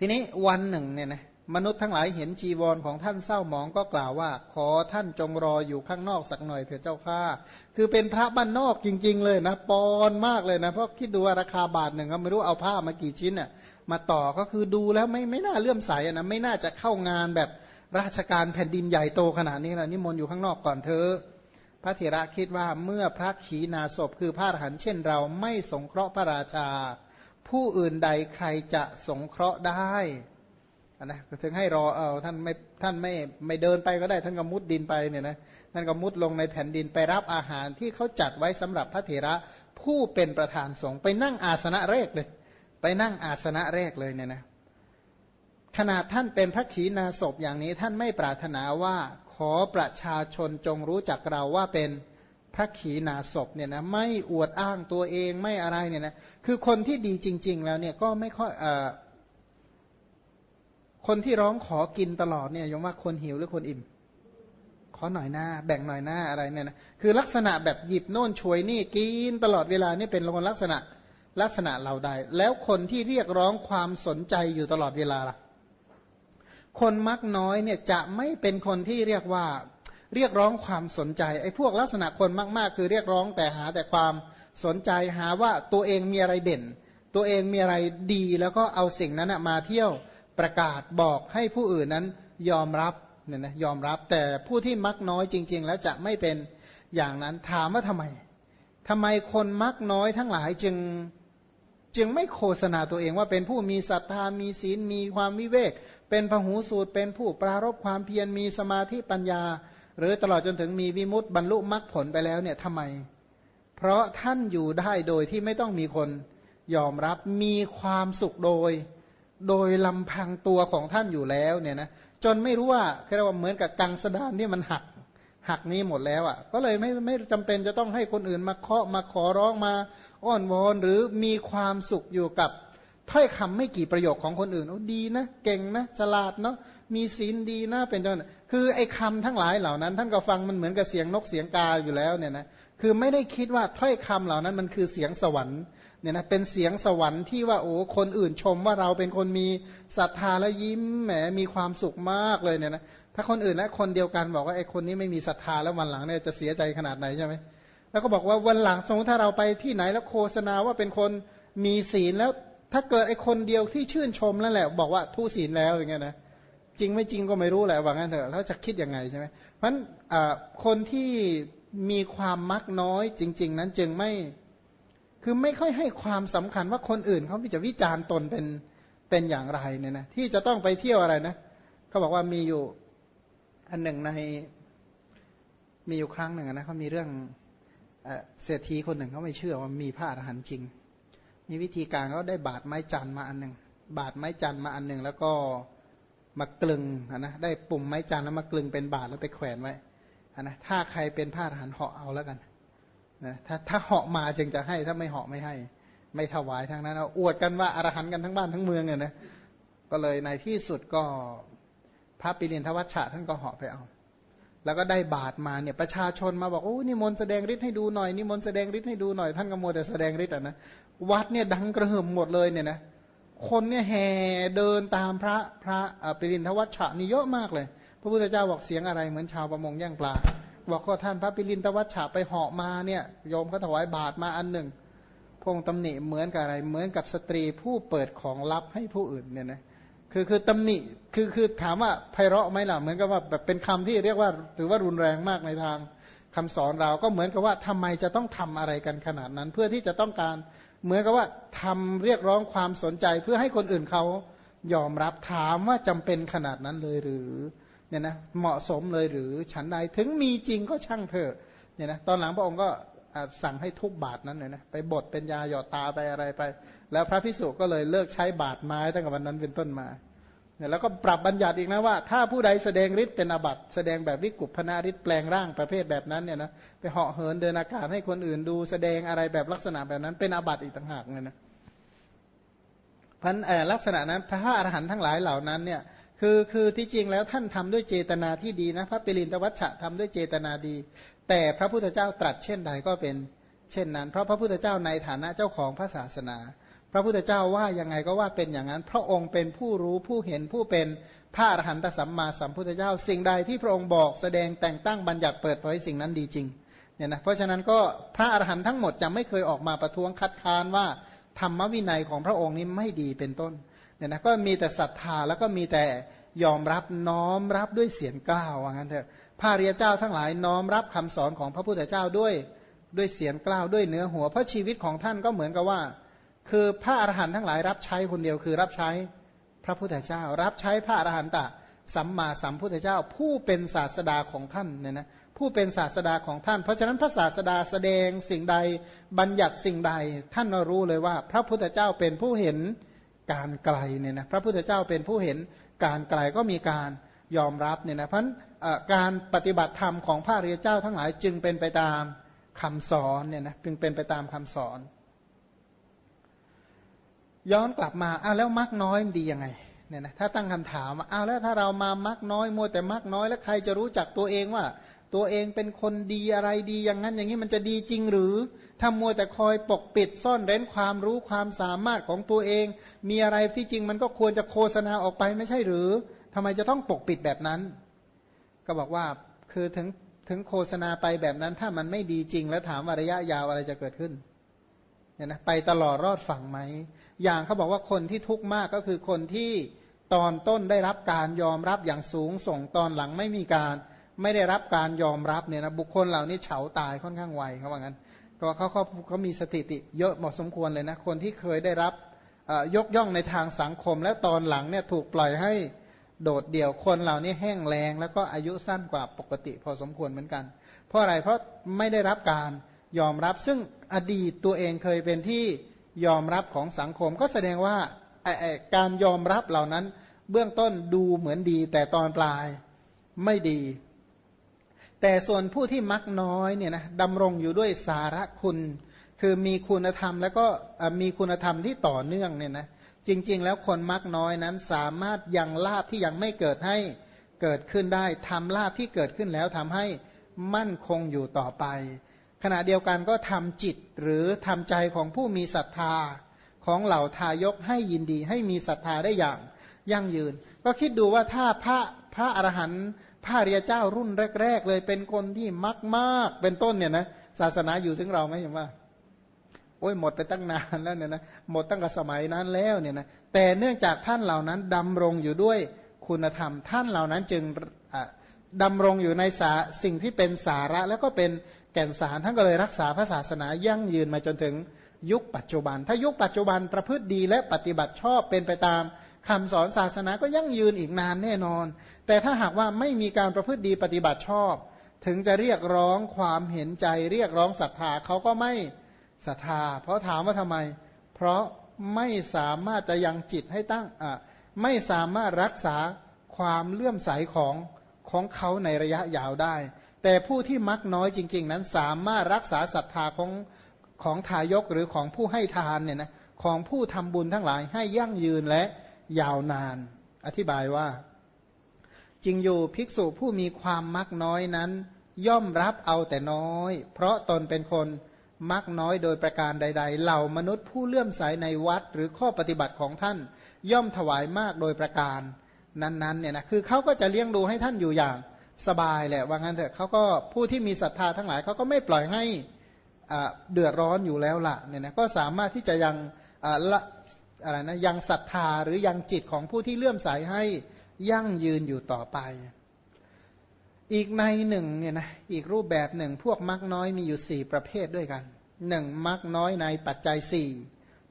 ทีนี้วันหนึ่งเนี่ยนะมนุษย์ทั้งหลายเห็นจีวรของท่านเศร้าหมองก็กล่าวว่า ขอท่านจงรออยู่ข้างนอกสักหน่อยเถิดเจ้าข้าคือเป็นพระบ้านนอกจริง ๆ เลยนะปอนมากเลยนะเพราะคิดดูว่าราคาบาทหนึ่งก็ไม่รู้เอาผ้ามากี่ชิ้นน่ะมาต่อก็คือดูแล้วไม่ไม่น่าเลื่อมใสนะไม่น่าจะเข้างานแบบราชการแผ่นดินใหญ่โตขนาดนี้นะนิมนต์อยู่ข้างนอกก่อนเธอะพระเถระคิดว่าเมื่อพระขีณาสพคือพระหันเช่นเราไม่สงเคราะห์พระราชา ผู้อื่นใดใครจะสงเคราะห์ได้นะถึงให้รอเอาท่านไม่ท่านไม่ไม่เดินไปก็ได้ ท่านก็มุดดินไปเนี่ยนะท่านก็มุดลงในแผ่นดินไปรับอาหารที่เขาจัดไว้สำหรับพระเถระผู้เป็นประธานสงฆ์ไปนั่งอาสนะแรกเลย ไปนั่งอาสนะแรกเลยเนี่ยนะขนาดท่านเป็นพระขีณาสพอย่างนี้ท่านไม่ปรารถนาว่าขอประชาชนจงรู้จักเราว่าเป็น ระขีณาสพเนี่ยนะไม่อวดอ้างตัวเองไม่อะไรเนี่ยนะคือคนที่ดีจริง ๆ แล้วเนี่ยก็ไม่ค่อยอคนที่ร้องขอกินตลอดเนี่ยยงว่าคนหิวหรือคนอิ่ม ขอหน่อยหน้า แบ่งหน่อยหน้าอะไรเนี่ยนะคือลักษณะแบบหยิบโน่นช่วยนี่กินตลอดเวลานี่เป็นคนลักษณะลักษณะเราได้แล้วคนที่เรียกร้องความสนใจอยู่ตลอดเวลาล่ะคนมักน้อยเนี่ยจะไม่เป็นคนที่เรียกว่า เรียกร้องความสนใจไอ้พวกลักษณะคนมากๆ คือเรียกร้องแต่หาแต่ความสนใจหาว่าตัวเองมีอะไรเด่น ตัวเองมีอะไรดี แล้วก็เอาสิ่งนั้นมาเที่ยวประกาศบอกให้ผู้อื่นนั้นยอมรับเนี่ยนะยอมรับแต่ผู้ที่มักน้อยจริง ๆ แล้วจะไม่เป็นอย่างนั้นถามว่าทำไมทำไมคนมักน้อยทั้งหลายจึงจึงไม่โฆษณาตัวเองว่าเป็นผู้มีศรัทธามีศีลมีความวิเวก เป็นพหูสูตรเป็นผู้ปรารบความเพียรมีสมาธิปัญญา หรือตลอดจนถึงมีวิมุตติบรรลุมรรคผลไปแล้วเนี่ยทำไม เพราะท่านอยู่ได้โดยที่ไม่ต้องมีคนยอมรับมีความสุขโดย โดยลำพังตัวของท่านอยู่แล้วเนี่ยนะจนไม่รู้ว่าเรียกว่าเหมือนกับกังสดานที่มันหักหักนี้หมดแล้วอะ่ะ ก็เลยไม่ไม่จำเป็นจะต้องให้คนอื่นมาเคาะมาขอร้องมา อ้อนวอนหรือมีความสุขอยู่กับ ถ้อยคำไม่กี่ประโยคของคนอื่นโอ้ดีนะ เก่งนะฉลาดเนาะมีศีลดีนะเป็นต้นคือไอ้คาทั้งหลายเหล่านั้น ท่านก็ฟังมันเหมือนกับเสียงนกเสียงกาอยู่แล้วเนี่ยนะคือไม่ได้คิดว่าถ้อยคำเหล่านั้นมันคือเสียงสวรรค์เนี่ยนะเป็นเสียงสวรรค์ที่ว่าโอ้คนอื่นชมว่าเราเป็นคนมีศรัทธาและยิ้มแหมมีความสุขมากเลยเนี่ยนะถ้าคนอื่นและคนเดียวกันบอกว่าไอ้คนนี้ไม่มีศรัทธาแล้ววันหลังเนี่ยจะเสียใจขนาดไหนใช่ไหมแล้วก็บอกว่าวันหลังสมมติถ้าเราไปที่ไหนแล้วโฆษณาว่าเป็นคนมีศีลแล้ว ถ้าเกิดไอคนเดียวที่ชื่นชมแล้วแหละ บอกว่าทุศีลแล้วอย่างเงี้ยนะจริงไม่จริงก็ไม่รู้แหละว่างั้นเถอะแล้วจะคิดยังไงใช่ไหมเพราะฉะนั้นคนที่มีความมักน้อยจริง ๆ นั้นจึงไม่คือไม่ค่อยให้ความสำคัญว่าคนอื่นเขาจะวิจารณ์ตนเป็นเป็นอย่างไรเนี่ยนะที่จะต้องไปเที่ยวอะไรนะเขาบอกว่ามีอยู่อันหนึ่งในมีอยู่ครั้งหนึ่งนะเขามีเรื่องเศรษฐีคนหนึ่งเขาไม่เชื่อว่ามีพระอรหันต์จริง มีวิธีการเขาได้บาดไม้จันมาอันหนึ่งบาดไม้จันมาอันหนึ่งแล้วก็มากลึงนะได้ปุ่มไม้จันแล้วมากลึงเป็นบาดแล้วไปแขวนไว้นะถ้าใครเป็นพระอรหันเหาะเอาแล้วกันนะถ้าถ้าเหาะมาจึงจะให้ถ้าไม่เหาะไม่ให้ ไม่ถวายทางนั้นเอาอวดกันว่าอรหันกันทั้งบ้านทั้งเมืองเนี่ยนะก็เลยในที่สุดก็พระปิรินทวัชชะท่านก็เหาะไปเอา แล้วก็ได้บาทมาเนี่ยประชาชนมาบอกโอ้นิมนต์แสดงฤทธิ์ให้ดูหน่อยนิมนต์แสดงฤทธิ์ให้ดูหน่อยท่านก็โมแต่แสดงฤทธิ์อะนะวัดเนี่ยดังกระหึ่มหมดเลยเนี่ยนะคนเนี่ยแห่เดินตามพระพระปิรินทวัชชะนี่เยอะมากเลย พระพุทธเจ้าบอกเสียงอะไรเหมือนชาวประมงย่างปลาบอกก็ท่านพระปิรินตวัชชะไปเหาะมาเนี่ยโยมก็ถวายบาทมาอันหนึ่งพงตำหนิเหมือนกับอะไรเหมือนกับสตรีผู้เปิดของลับให้ผู้อื่นเนี่ยนะ คือคือตำหนิคือคือถามว่าไพเราะไหมล่ะเหมือนกับว่าแบบเป็นคำที่เรียกว่าถือว่ารุนแรงมากในทางคำสอนเราก็เหมือนกับว่าทำไมจะต้องทำอะไรกันขนาดนั้น เพื่อที่จะต้องการเหมือนกับว่าทำเรียกร้องความสนใจเพื่อให้คนอื่นเขายอมรับถามว่าจำเป็นขนาดนั้นเลยหรือเนี่ยนะเหมาะสมเลยหรือฉันใดถึงมีจริงก็ช่างเถอะเนี่ยนะตอนหลังพระองค์ก็ สั่งให้ทุบบาทนั้นเลยนะไปบดเป็นยาหยอดตาไปอะไรไป แล้วพระพิสุก็เลยเลิกใช้บาทไม้ตั้งแต่วันนั้นเป็นต้นมาเนี่ยแล้วก็ปรับบัญญัติอีกนะว่า ถ้าผู้ใดแสดงฤทธิ์เป็นอบัตแสดงแบบวิกุปพนาฤทธิ์แปลงร่างประเภทแบบนั้นเนี่ยนะไปเหาะเหินเดินอากาศให้คนอื่นดู แสดงอะไรแบบลักษณะแบบนั้น เป็นอบัตอีกต่างหากเลยนะพันลักษณะนั้นพระอรหันต์ทั้งหลายเหล่านั้นเนี่ยคือคือที่จริงแล้วท่านทำด้วยเจตนาที่ดีนะพระปิรินตวัชชะทำด้วยเจตนาดี แต่พระพุทธเจ้าตรัสเช่นใดก็เป็นเช่นนั้น เพราะพระพุทธเจ้าในฐานะเจ้าของพระศาสนา พระพุทธเจ้าว่ายังไงก็ว่าเป็นอย่างนั้น พระองค์เป็นผู้รู้ผู้เห็นผู้เป็นพระอรหันตสัมมาสัมพุทธเจ้า สิ่งใดที่พระองค์บอกแสดงแต่งตั้งบัญญัติเปิดเผยสิ่งนั้นดีจริงเนี่ยนะเพราะฉะนั้นก็พระอรหันต์ทั้งหมดจะไม่เคยออกมาประท้วงคัดค้านว่าธรรมวินัยของพระองค์นี้ไม่ดีเป็นต้นเนี่ยนะก็มีแต่ศรัทธาแล้วก็มีแต่ยอมรับน้อมรับด้วยเสียงกล้าวว่างั้นเถอะ พระเรียเจ้าทั้งหลายน้อมรับคำสอนของพระพุทธเจ้าด้วยด้วยเสียงกล้าวด้วยเนื้อหัว เพราะชีวิตของท่านก็เหมือนกับว่า คือพระอรหันต์ทั้งหลายรับใช้คนเดียวคือรับใช้พระพุทธเจ้า รับใช้พระอรหันตะสัมมาสัมพุทธเจ้า ผู้เป็นศาสดาของท่านเนี่ยนะผู้เป็นศาสดาของท่าน เพราะฉะนั้นพระศาสดาแสดงสิ่งใดบัญญัติสิ่งใด ท่านรู้เลยว่า พระพุทธเจ้าเป็นผู้เห็นการไกลเนี่ยนะพระพุทธเจ้าเป็นผู้เห็นการไกลก็มีการยอมรับเนี่ยนะเพราะ การปฏิบัติธรรมของพระเรียเจ้าทั้งหลายจึงเป็นไปตามคำสอนเนี่ยนะจึงเป็นไปตามคำสอน ย้อนกลับมาอ้าวแล้วมักน้อยมันดียังไงเนี่ยนะถ้าตั้งคำถามว่าอ้าวแล้วถ้าเรามามักน้อยมัวแต่มักน้อยแล้วใครจะรู้จักตัวเองว่า ตัวเองเป็นคนดีอะไรดีอย่างนั้น อย่างนี้มันจะดีจริงหรือถ้ามัวแต่คอยปกปิดซ่อนเร้นความรู้ความสามารถของตัวเอง มีอะไรที่จริงมันก็ควรจะโฆษณาออกไปไม่ใช่หรือทำไมจะต้องปกปิดแบบนั้น ก็บอกว่าคือถึงถึงโฆษณาไปแบบนั้นถ้ามันไม่ดีจริง แล้วถามว่าระยะยาวอะไรจะเกิดขึ้นเนี่ยนะไปตลอดรอดฝั่งไหม อย่างเขาบอกว่าคนที่ทุกข์มากก็คือคนที่ตอนต้นได้รับการยอมรับอย่างสูงส่งตอนหลังไม่มีการ ไม่ได้รับการยอมรับเนี่ยนะบุคคลเหล่านี้เฉาตายค่อนข้างไวเขาว่างั้นก็เขาเขาเขามีสถิติเยอะเหมาะสมควรเลยนะคนที่เคยได้รับยกย่องในทางสังคม และตอนหลังเนี่ยถูกปล่อยให้ โดดเดี่ยวคนเหล่านี้แห้งแรงแล้วก็อายุสั้นกว่าปกติพอสมควรเหมือนกัน เพราะอะไรเพราะไม่ได้รับการยอมรับซึ่งอดีตตัวเองเคยเป็นที่ยอมรับของสังคม ก็แสดงว่าการยอมรับเหล่านั้น เบื้องต้นดูเหมือนดี แต่ตอนปลายไม่ดี แต่ส่วนผู้ที่มักน้อยเนี่ยนะดำรงอยู่ด้วยสาระคุณ คือมีคุณธรรมแล้วก็มีคุณธรรมที่ต่อเนื่องเนี่ยนะ จริง ๆ แล้วคนมักน้อยนั้นสามารถยังลาบที่ยังไม่เกิดให้เกิดขึ้นได้ทำลาบที่เกิดขึ้นแล้วทำให้มั่นคงอยู่ต่อไป ขณะเดียวกันก็ทำจิตหรือทำใจของผู้มีศรัทธาของเหล่าทายกให้ยินดีให้มีศรัทธาได้อย่างยั่งยืน ก็คิดดูว่าถ้าพระพระอรหันต์พระเรียเจ้ารุ่นแรก ๆ เลยเป็นคนที่มักมากเป็นต้นเนี่ยนะศาสนาอยู่ถึงเราไหมเห็นว่า โอ้ยหมดไปตั้งนานแล้วเนี่ยนะหมดตั้งแต่สมัยนั้นแล้วเนี่ยนะแต่เนื่องจากท่านเหล่านั้นดำรงอยู่ด้วยคุณธรรม ท่านเหล่านั้นจึงดำรงอยู่ในสาสิ่งที่เป็นสาระแล้วก็เป็นแก่นสารท่านก็เลยรักษาพระศาสนายั่งยืนมาจนถึงยุคปัจจุบัน ถ้ายุคปัจจุบันประพฤติดีและปฏิบัติชอบเป็นไปตามคำสอนศาสนาก็ยั่งยืนอีกนานแน่นอน แต่ถ้าหากว่าไม่มีการประพฤติดีปฏิบัติชอบ ถึงจะเรียกร้องความเห็นใจ เรียกร้องศรัทธาเขาก็ไม่ ศรัทธา เพราะถามว่าทำไม เพราะไม่สามารถจะยังจิตให้ตั้งอะไม่สามารถรักษาความเลื่อมใสของของเขาในระยะยาวได้ แต่ผู้ที่มักน้อยจริง ๆ นั้นสามารถรักษาศรัทธาของของทายกหรือของผู้ให้ทานเนี่ยนะของผู้ทำบุญทั้งหลายให้ยั่งยืนและยาวนาน อธิบายว่า จริงอยู่ภิกษุผู้มีความมักน้อยนั้น ย่อมรับเอาแต่น้อย เพราะตนเป็นคน มักน้อยโดยประการใด ๆ เหล่ามนุษย์ผู้เลื่อมใสในวัดหรือข้อปฏิบัติของท่าน ย่อมถวายมากโดยประการ นั้นๆเนี่ยนะคือเขาก็จะเลี้ยงดูให้ท่านอยู่อย่างสบายแหละว่างั้นเถอะเขาก็ผู้ที่มีศรัทธาทั้งหลายเขาก็ไม่ปล่อยให้เดือดร้อนอยู่แล้วล่ะเนี่ยนะก็สามารถที่จะยังอะไรนะยังศรัทธาหรือยังจิตของผู้ที่เลื่อมใสให้ยั่งยืนอยู่ต่อไป อีกในหนึ่งเนี่ยนะอีกรูปแบบหนึ่งพวกมักน้อยมีอยู่สี่ประเภทด้วยกันหนึ่งมักน้อยในปัจจัยสี่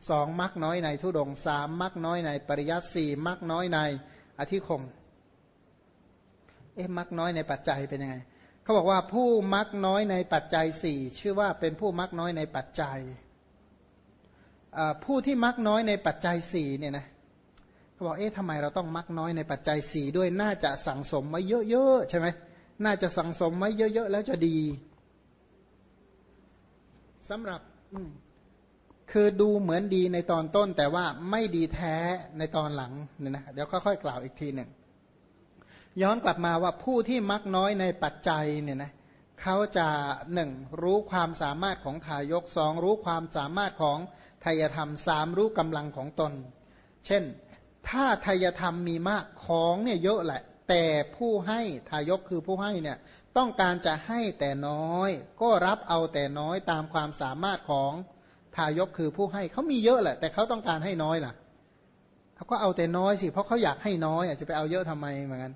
สองมักน้อยในทุดงสามมักน้อยในปริยัติสี่มักน้อยในอธิคม เอ๊ะมักน้อยในปัจจัยเป็นยังไงเขาบอกว่าผู้มักน้อยในปัจจัยสี่ชื่อว่าเป็นผู้มักน้อยในปัจจัยผู้ที่มักน้อยในปัจจัยสี่เนี่ยนะเขาบอกเอ๊ะทำไมเราต้องมักน้อยในปัจจัยสี่ด้วยน่าจะสั่งสมไว้เยอะๆใช่ไหม น่าจะสั่งสมไว้เยอะๆแล้วจะดีสำหรับคือดูเหมือนดีในตอนต้น แต่ว่าไม่ดีแท้ในตอนหลังเนี่ยนะเดี๋ยวค่อยๆกล่าวอีกทีหนึ่งย้อนกลับมาว่าผู้ที่มักน้อยในปัจจัยเนี่ยนะเขาจะหนึ่งรู้ความสามารถของทายกสองรู้ความสามารถของทายธรรมสามรู้กำลังของตน เช่น ถ้าทายธรรมมีมากของเนี่ยเยอะแหละ แต่ผู้ให้ทายกคือผู้ให้เนี่ยต้องการจะให้แต่น้อย ก็รับเอาแต่น้อยตามความสามารถของทายกคือผู้ให้เขามีเยอะแหละ แต่เขาต้องการให้น้อยล่ะเขาก็เอาแต่น้อยสิเพราะเขาอยากให้น้อยอาจจะไปเอาเยอะทำไมเหมือนกัน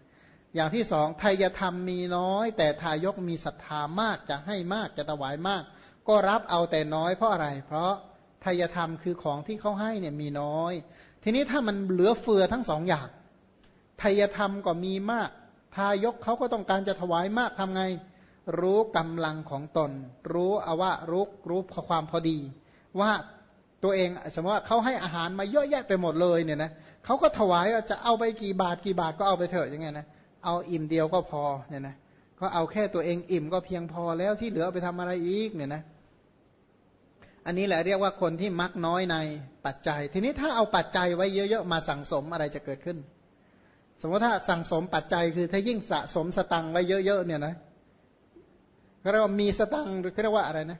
อย่างที่สองทายธรรมมีน้อย แต่ทายกมีศรัทธามากจะให้มากจะถวายมาก ก็รับเอาแต่น้อยเพราะอะไร เพราะทายธรรมคือของที่เขาให้เนี่ยมีน้อย ทีนี้ถ้ามันเหลือเฟือทั้งสองอย่าง ทายธรรมก็มีมาก ทายกเขาก็ต้องการจะถวายมากทำไง รู้กำลังของตน รู้อว่ารู้รู้ความพอดี ว่าตัวเองสมมติว่าเขาให้อาหารมาเยอะแยะไปหมดเลยเนี่ยนะเขาก็ถวายจะเอาไปกี่บาทกี่บาทก็เอาไปเถอะอย่างเงี้ยนะเอาอิ่มเดียวก็พอเนี่ยนะก็เอาแค่ตัวเองอิ่มก็เพียงพอแล้วที่เหลือไปทำอะไรอีกเนี่ยนะอันนี้แหละเรียกว่าคนที่มักน้อยในปัจจัย ทีนี้ถ้าเอาปัจจัยไว้เยอะๆมาสั่งสมอะไรจะเกิดขึ้น สมมติถ้าสั่งสมปัจจัยคือถ้ายิ่งสะสมสตังไว้เยอะๆเนี่ยนะก็เรียกว่ามีสตังหรือเรียกว่าอะไรนะ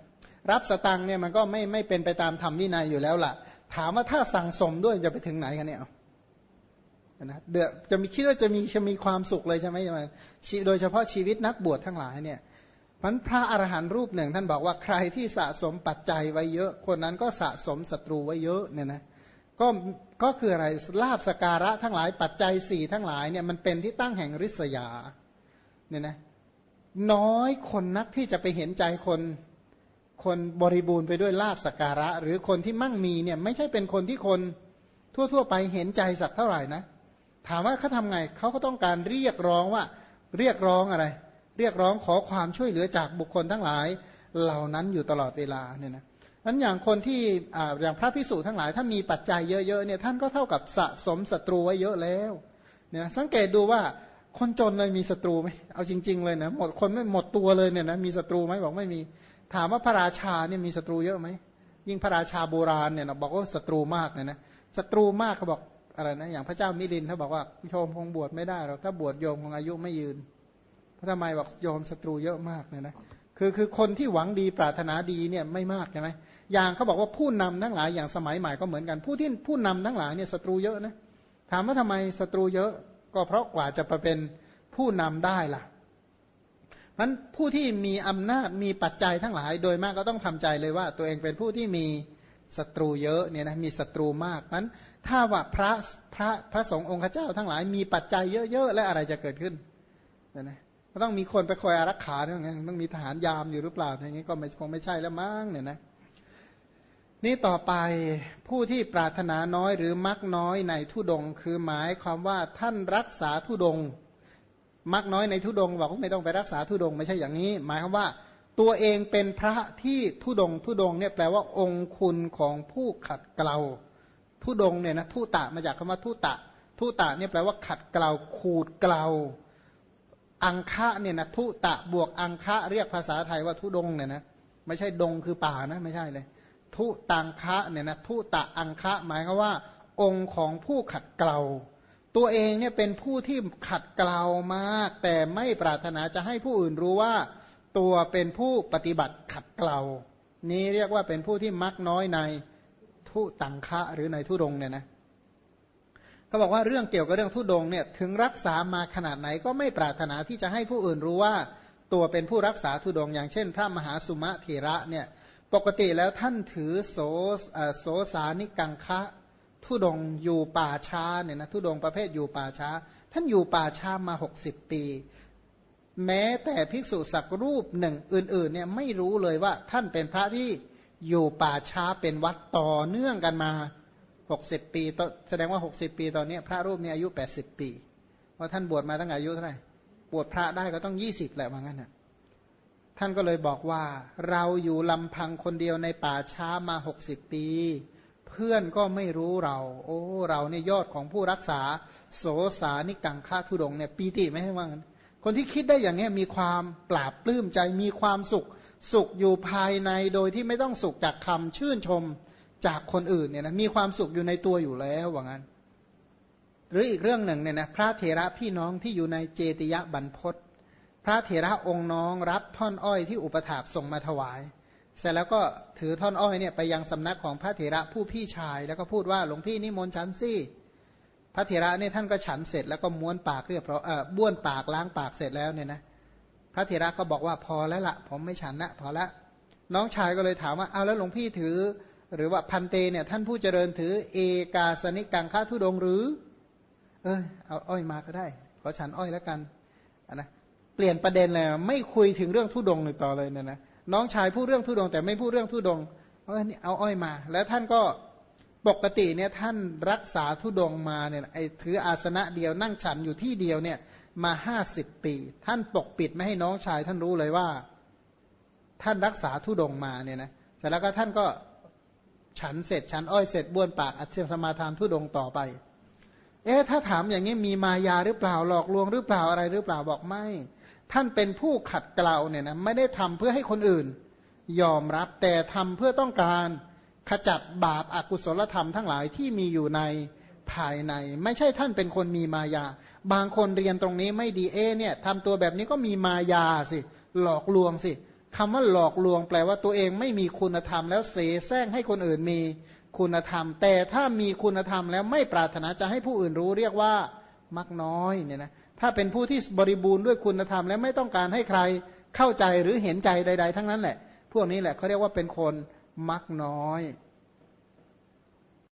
รับสตังเนี่ยมันก็ไม่ไม่เป็นไปตามธรรมวินัยอยู่แล้วล่ะ ถามว่าถ้าสั่งสมด้วยจะไปถึงไหนกันเนี่ยนะเดือจะมีคิดว่าจะมีจะมีความสุขเลยใช่ไหมโดยเฉพาะชีวิตนักบวชทั้งหลายเนี่ยมันพระอรหันต์รูปหนึ่ง ท่านบอกว่าใครที่สะสมปัจจัยไว้เยอะ คนนั้นก็สะสมศัตรูไว้เยอะเนี่ยนะ ก็ก็คืออะไรลาบสการะทั้งหลายปัจจัยสี่ทั้งหลายเนี่ยมันเป็นที่ตั้งแห่งริษยาเนี่ยนะน้อยคนนักที่จะไปเห็นใจคนคนบริบูรณ์ไปด้วยลาบสการะ หรือคนที่มั่งมีเนี่ยไม่ใช่เป็นคนที่คนทั่ว ๆ ไปเห็นใจสักเท่าไหร่นะ ถามว่าเขาทำไงเขาก็ต้องการเรียกร้องว่า เรียกร้องอะไร เรียกร้องขอความช่วยเหลือจากบุคคลทั้งหลายเหล่านั้นอยู่ตลอดเวลาเนี่ยนะ นั้นอย่างคนที่อย่างพระพิสุทั้งหลาย ถ้ามีปัจจัยเยอะๆเนี่ยท่านก็เท่ากับสะสมศัตรูไว้เยอะแล้วเนี่ยสังเกตดูว่าคนจนเลยมีศัตรูไหมเอาจริง ๆ เลยนะหมดคนไม่หมดตัวเลยเนี่ยนะมีศัตรูไหมบอกไม่มี ถามว่าพระราชาเนี่ยมีศัตรูเยอะไหมยิ่งพระราชาโบราณเนี่ยนะบอกว่าศัตรูมากเนี่ยนะศัตรูมากเขาบอกอะไรนะอย่างพระเจ้ามิลินเขาบอกว่าโยมคงบวชไม่ได้หรอกถ้าบวชโยมคงอายุไม่ยืนเพราะทำไมบอกโยมศัตรูเยอะมากเนี่ยนะ คือคือคนที่หวังดีปรารถนาดีเนี่ยไม่มากใช่ไหมอย่างเขาบอกว่าผู้นำทั้งหลายอย่างสมัยใหม่ก็เหมือนกัน ผู้ที่ผู้นำทั้งหลายเนี่ยศัตรูเยอะนะถามว่าทำไมศัตรูเยอะ ก็เพราะกว่าจะไปเป็นผู้นำได้ล่ะมันผู้ที่มีอำนาจมีปัจจัยทั้งหลาย โดยมากก็ต้องทำใจเลยว่า ตัวเองเป็นผู้ที่มีศัตรูเยอะเนี่ยนะมีศัตรูมากนั้นถ้าว่าพระพระพระสงฆ์องค์เจ้าทั้งหลายมีปัจจัยเยอะๆและอะไรจะเกิดขึ้นนะนะ ก็ต้องมีคนไปคอยอารักขาด้วยไงต้องมีทหารยามอยู่หรือเปล่าอย่างนี้ก็ไม่คงไม่ใช่แล้วมั้งเนี่ยนะนี่ต่อไปผู้ที่ปรารถนาน้อยหรือมักน้อยในทุดง คือหมายความว่าท่านรักษาทุดง มักน้อยในทุดงบอกว่าไม่ต้องไปรักษาทุดงไม่ใช่อย่างนี้ หมายความว่า ตัวเองเป็นพระที่ทุดงทุดงเนี่ยแปลว่าองคุณของผู้ขัดเกลาทุดงเนี่ยนะทุตะมาจากคำว่าทุตะทุตะเนี่ยแปลว่าขัดเกลาขูดเกลา อังคะเนี่ยนะทุตะบวกอังคะเรียกภาษาไทยว่าทุดงเนี่ยนะไม่ใช่ดงคือป่านะไม่ใช่เลย ทุตังคะเนี่ยนะทุตะอังคะหมายความว่า องค์ของผู้ขัดเกลาตัวเองเนี่ยเป็นผู้ที่ขัดเกลามาก แต่ไม่ปรารถนาจะให้ผู้อื่นรู้ว่า ตัวเป็นผู้ปฏิบัติขัดเกลานี้เรียกว่าเป็นผู้ที่มักน้อยในทุตังคะหรือในทุดงเนี่ยนะ เขาบอกว่าเรื่องเกี่ยวกับเรื่องทุดงเนี่ยถึงรักษามาขนาดไหนก็ไม่ปรารถนาที่จะให้ผู้อื่นรู้ว่าตัวเป็นผู้รักษาทุดง อย่างเช่น พระมหาสุมาเถระเนี่ยปกติแล้วท่านถือโสโสสานิกังคะทุดงอยู่ป่าช้าเนี่ยนะทุดงประเภทอยู่ป่าช้า ท่านอยู่ป่าช้ามาหกสิบปี แม้แต่ภิกษุสักรูปหนึ่งอื่นๆเนี่ยไม่รู้เลยว่าท่านเป็นพระที่อยู่ป่าช้าเป็นวัดต่อเนื่องกันมา หกสิบปีแสดงว่าหกสิบปีตอนนี้พระรูปนี้อายุแปดสิบปีว่าท่านบวชมาตั้งอายุเท่าไหร่บวชพระได้ก็ต้องยี่สิบแหละว่างั้นนะท่านก็เลยบอกว่า เราอยู่ลำพังคนเดียวในป่าช้ามาหกสิบปี เพื่อนก็ไม่รู้เรา โอ้ เราเนี่ยยอดของผู้รักษา โสสานิกังฆ่าทุดงเนี่ยปีติไม่ให้ว่างันคนที่คิดได้อย่างนี้มีความปราบปลื้มใจมีความสุข สุขอยู่ภายในโดยที่ไม่ต้องสุขจากคำชื่นชม จากคนอื่นเนี่ยนะมีความสุขอยู่ในตัวอยู่แล้วว่างั้น หรืออีกเรื่องหนึ่งเนี่ยนะพระเถระพี่น้องที่อยู่ในเจติยบรรพศพระเถระองค์น้องรับท่อนอ้อยที่อุปถากส่งมาถวาย เสร็จแล้วก็ถือท่อนอ้อยเนี่ยไปยังสำนักของพระเถระผู้พี่ชาย แล้วก็พูดว่าหลวงพี่นิมนต์ฉันสิพระเถระเนี่ยท่านก็ฉันเสร็จแล้วก็ม้วนปากเรียบร้อยเออบ้วนปากล้างปากเสร็จแล้วเนี่ยนะพระเถระก็บอกว่าพอแล้วละผมไม่ฉันละพอละน้องชายก็เลยถามว่าเอาแล้วหลวงพี่ถือ หรือว่าพันเตเนี่ยท่านผู้เจริญถือ เอกาสนิกังค่าทุดงหรือ เออเอาอ้อยมาก็ได้ขอฉันอ้อยแล้วกันนะเปลี่ยนประเด็นเลยไม่คุยถึงเรื่องทุดงเลยต่อเลยเนี่ยนะน้องชายพูดเรื่องทุดง แต่ไม่พูดเรื่องทุดงเอาเอาอ้อยมา แล้วท่านก็ปกติเนี่ยท่านรักษาทุดงมาเนี่ยไอ้ถืออาสนะเดียวนั่งฉันอยู่ที่เดียวเนี่ยมาห้าสิบปี ท่านปกปิดไม่ให้น้องชายท่านรู้เลยว่า ท่านรักษาทุดงมาเนี่ยนะแต่แล้วก็ท่านก็ ฉันเสร็จฉันอ้อยเสร็จบ้วนปากอัจฉริสมาทานทุดงต่อไป เอ๊ะถ้าถามอย่างนี้มีมายาหรือเปล่าหลอกลวงหรือเปล่าอะไรหรือเปล่าบอกไม่ ท่านเป็นผู้ขัดเกลาเนี่ยนะไม่ได้ทำเพื่อให้คนอื่น ยอมรับแต่ทำเพื่อต้องการขจัดบาปอากุศลธรรมทั้งหลายที่มีอยู่ในภายใน ไม่ใช่ท่านเป็นคนมีมายา บางคนเรียนตรงนี้ไม่ดีเอเนี่ยทำตัวแบบนี้ก็มีมายาสิ หลอกลวงสิ คำว่าหลอกลวงแปลว่าตัวเองไม่มีคุณธรรม แล้วเสแสร้งให้คนอื่นมีคุณธรรม แต่ถ้ามีคุณธรรมแล้วไม่ปรารถนาจะให้ผู้อื่นรู้เรียกว่ามักน้อยเนี่ยนะถ้าเป็นผู้ที่บริบูรณ์ด้วยคุณธรรม และไม่ต้องการให้ใครเข้าใจหรือเห็นใจใด ๆ ทั้งนั้นแหละ พวกนี้แหละเขาเรียกว่าเป็นคนมักน้อย